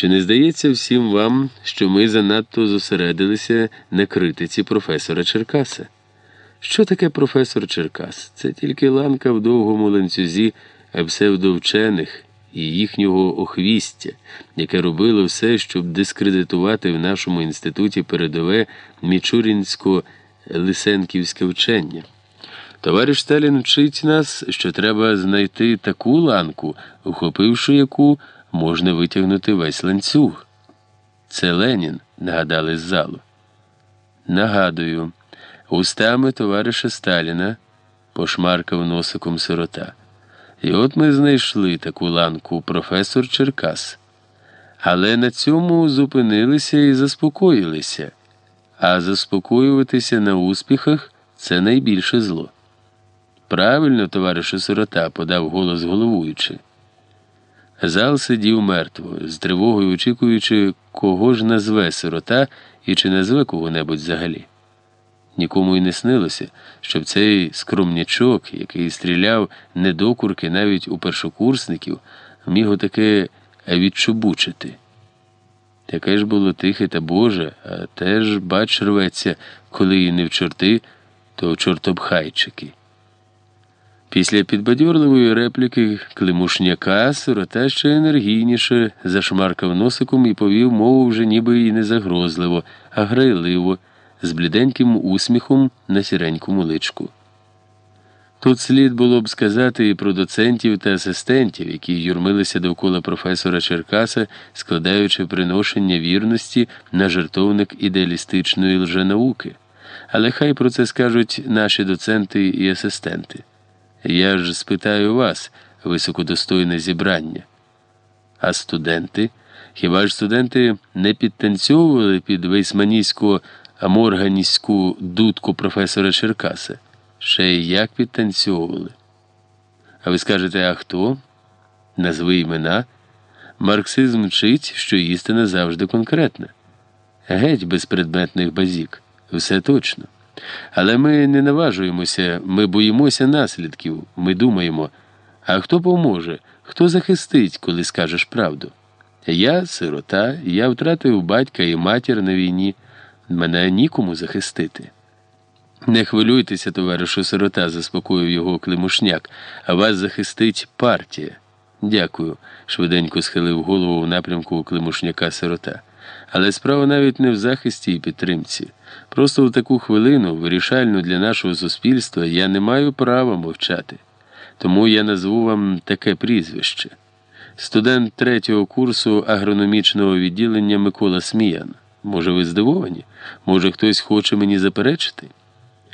Чи не здається всім вам, що ми занадто зосередилися на критиці професора Черкаса? Що таке професор Черкас? Це тільки ланка в довгому ланцюзі псевдовчених і їхнього охвістя, яке робило все, щоб дискредитувати в нашому інституті передове мічурінсько-лисенківське вчення. Товариш Сталін вчить нас, що треба знайти таку ланку, ухопивши яку можна витягнути весь ланцюг. Це Ленін, нагадали з залу. Нагадую, устами товариша Сталіна пошмаркав носиком сирота. І от ми знайшли таку ланку професор Черкас. Але на цьому зупинилися і заспокоїлися, а заспокоюватися на успіхах це найбільше зло. Правильно, товаришу сирота, подав голос головуючи. Зал сидів мертво, з тривогою очікуючи, кого ж назве сирота і чи назве кого-небудь взагалі. Нікому й не снилося, щоб цей скромнячок, який стріляв недокурки навіть у першокурсників, міг отаке відчубучити. Таке ж було тихе та Боже, а теж, бач, рветься, коли і не в чорти, то в чортобхайчики. Після підбадьорливої репліки Климушняка сирота ще енергійніше зашмаркав носиком і повів мову вже ніби і не загрозливо, а грайливо, з бліденьким усміхом на сіренькому личку. Тут слід було б сказати і про доцентів та асистентів, які юрмилися довкола професора Черкаса, складаючи приношення вірності на жертовник ідеалістичної лженауки. Але хай про це скажуть наші доценти і асистенти. Я ж спитаю вас, високодостойне зібрання. А студенти? Хіба ж студенти не підтанцьовували під вейсманійську аморганістську дудку професора Черкаса? Ще й як підтанцьовували? А ви скажете, а хто? Назви імена. Марксизм вчить, що істина завжди конкретна. Геть безпредметних базік. Все точно. Але ми не наважуємося, ми боїмося наслідків, ми думаємо, а хто поможе, хто захистить, коли скажеш правду? Я сирота, я втратив батька і матір на війні, мене нікому захистити. Не хвилюйтеся, товаришу сирота, заспокоїв його Климушняк, а вас захистить партія. Дякую, швиденько схилив голову в напрямку Климушняка сирота. Але справа навіть не в захисті і підтримці. Просто в таку хвилину, вирішальну для нашого суспільства, я не маю права мовчати. Тому я назву вам таке прізвище. Студент третього курсу агрономічного відділення Микола Сміян. Може, ви здивовані? Може, хтось хоче мені заперечити?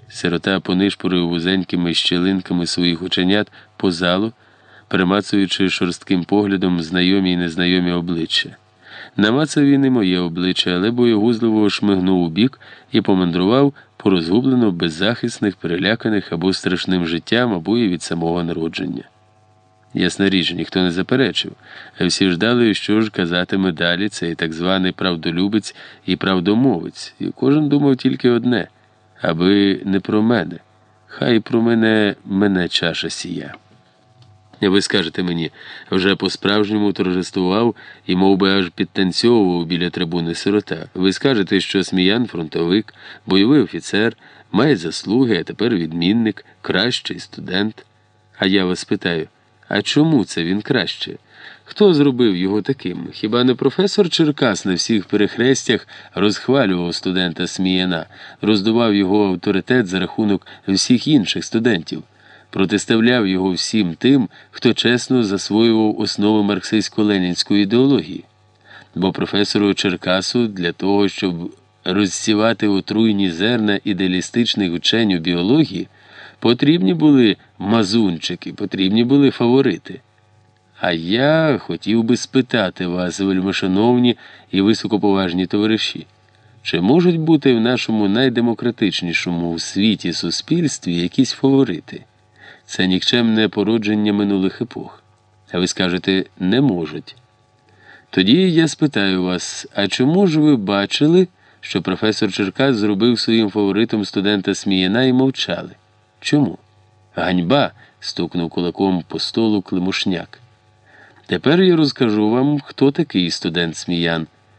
Сирота понишпорив вузенькими щелинками своїх оченят по залу, перемацуючи шорстким поглядом знайомі й незнайомі обличчя. Намацав він і моє обличчя, але боєгузливо шмигнув у бік і помандрував по розгублено беззахисних, переляканих або страшним життям, або і від самого народження. Ясна річ, ніхто не заперечив, а всі ждали, що ж казатиме далі цей так званий правдолюбець і правдомовець, і кожен думав тільки одне аби не про мене, хай про мене мене чаша сія. Ви скажете мені, вже по-справжньому торжествував і мов би, аж підтанцьовував біля трибуни сирота. Ви скажете, що сміян фронтовик, бойовий офіцер, має заслуги, а тепер відмінник, кращий студент. А я вас питаю, а чому це він краще? Хто зробив його таким? Хіба не професор Черкас на всіх перехрестях розхвалював студента Сміяна, роздував його авторитет за рахунок всіх інших студентів? Протиставляв його всім тим, хто чесно засвоював основи марксистсько-ленінської ідеології. Бо професору Черкасу для того, щоб розсівати отруйні зерна ідеалістичних учень у біології, потрібні були мазунчики, потрібні були фаворити. А я хотів би спитати вас, вельмишановні і високоповажні товариші, чи можуть бути в нашому найдемократичнішому у світі суспільстві якісь фаворити? Це нікчемне породження минулих епох. А ви скажете не можуть. Тоді я спитаю вас, а чому ж ви бачили, що професор Черкас зробив своїм фаворитом студента Сміяна і мовчали? Чому? Ганьба. стукнув кулаком по столу Климушняк. Тепер я розкажу вам, хто такий студент Сміян.